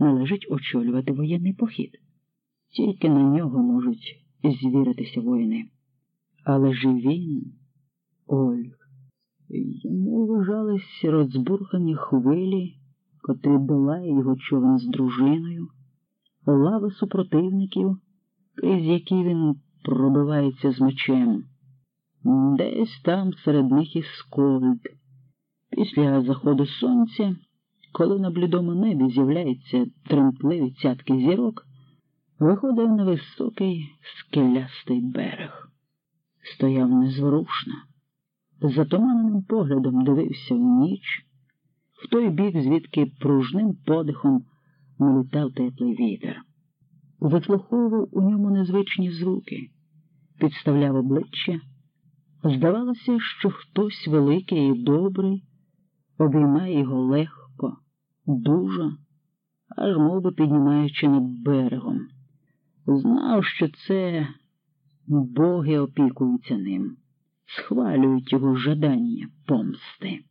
належить очолювати воєнний похід. Тільки на нього можуть звіритися воїни. Але ж він, Ольг, йому вважались розбурхані хвилі, котрі долає його човен з дружиною, лави супротивників, крізь які він пробивається з мечем. Десь там серед них і скольд. Після заходу сонця, коли на блідому небі з'являються тремтливі цятки зірок, виходив на високий скелястий берег. Стояв незворушно, затуманеним поглядом дивився в ніч, в той бік, звідки пружним подихом налітав теплий вітер. Вислуховував у ньому незвичні звуки, підставляв обличчя. Здавалося, що хтось великий і добрий обіймає його легко, дуже, аж мов би піднімаючи над берегом. Знав, що це боги опікуються ним, схвалюють його жадання помсти.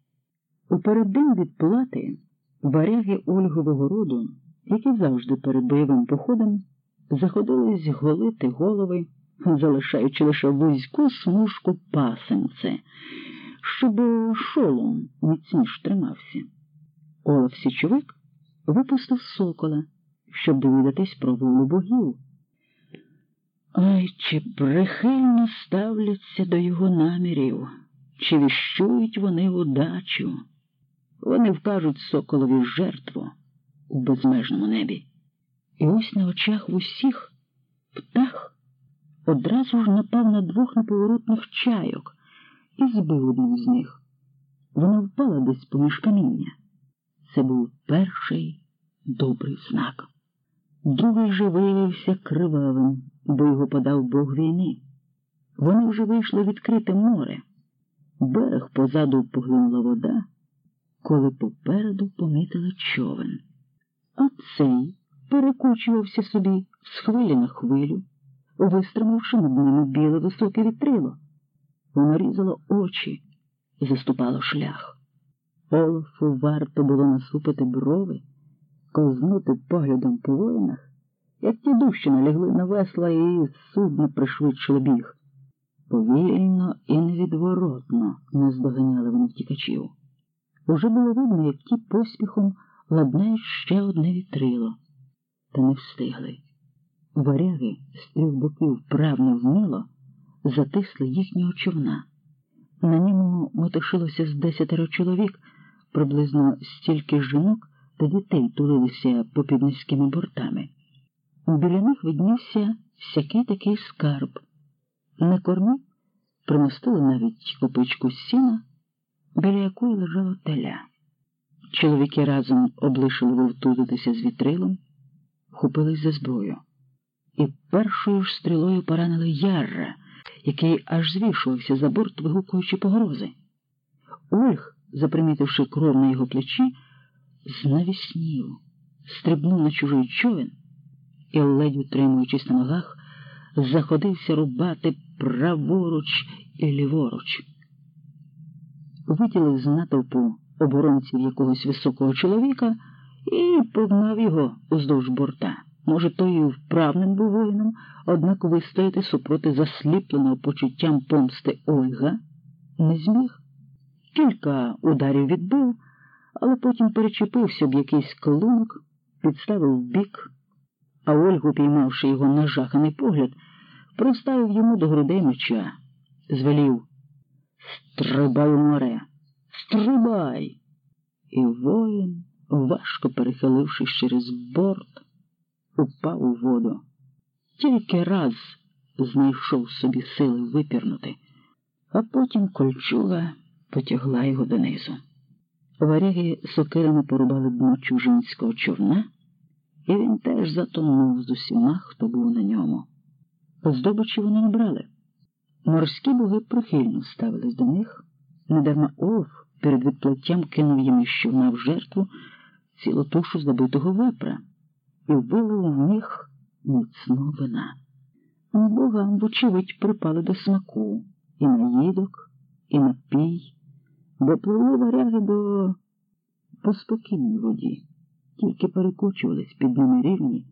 У переддень відплати варяги Ольгового роду, які завжди перед бойовим походом, заходились голити голови залишаючи лише вузьку смужку пасенце, щоб шолом міцніш тримався. Олаф Січовик випустив сокола, щоб довідатись про волю богів. Ай, чи прихильно ставляться до його намірів, чи віщують вони удачу. Вони вкажуть соколові жертву у безмежному небі. І ось на очах в усіх птах одразу ж напав на двох неповоротних чайок і збив одну з них. Вона впала десь поміж каміння. Це був перший добрий знак. Другий же виявився кривавим, бо його подав Бог війни. Вони вже вийшли відкрите море. Берег позаду поглинула вода, коли попереду помітили човен. А цей перекочувався собі з хвилі на хвилю вистримавши над ними біле високе вітрило. Воно різало очі і заступало шлях. Олафу варто було насупити брови, ковзнути поглядом по воїнах, як ті дужче налягли на весла і судно пришвидшило біг. Повільно і невідворотно наздоганяли вони втікачів. Уже було видно, як ті поспіхом ладнають ще одне вітрило, та не встигли. Варяги з трьох боків вправно вміло затисли їхнього човна. На ньому мотошилося з десятеро чоловік, приблизно стільки жінок та дітей тулилися попід низькими бортами. Біля них виднівся всякий такий скарб. На кормі примостили навіть копичку сіна, біля якої лежало теля. Чоловіки разом облишили вовтузитися з вітрилом, хопились за зброю і першою ж стрілою поранили Ярра, який аж звішувався за борт, вигукуючи погрози. Ольг, запримітивши кров на його плечі, знавіснів, стрибнув на чужий човен і, ледь утримуючись на ногах, заходився рубати праворуч і ліворуч. Виділив з натовпу оборонців якогось високого чоловіка і погнав його уздовж борта. Може, той і вправним був воїном, однак вистояти супроти засліпленого почуттям помсти Ольга не зміг. Кілька ударів відбив, але потім перечепився б якийсь колунок, підставив бік, а Ольгу, піймавши його нажаханий погляд, приставив йому до грудей меча, звелів Стрибай у море, стрибай! І воїн, важко перехилившись через борт, упав у воду. Тільки раз знайшов собі сили випірнути, а потім кольчуга потягла його донизу. Варяги сокирами порубали дно чужинського човна, і він теж затонув з усіма, хто був на ньому. Здобичі вони не брали. Морські боги прихильно ставились до них, недарма Олаф перед відплаттям кинув їм із човна в жертву цілу тушу забитого вепра і вилив в них міцного вина. Богам, вочевидь, припали до смаку і наїдок, і напій, бо пливли варяги до по спокійній воді, тільки перекочувались під ними рівні.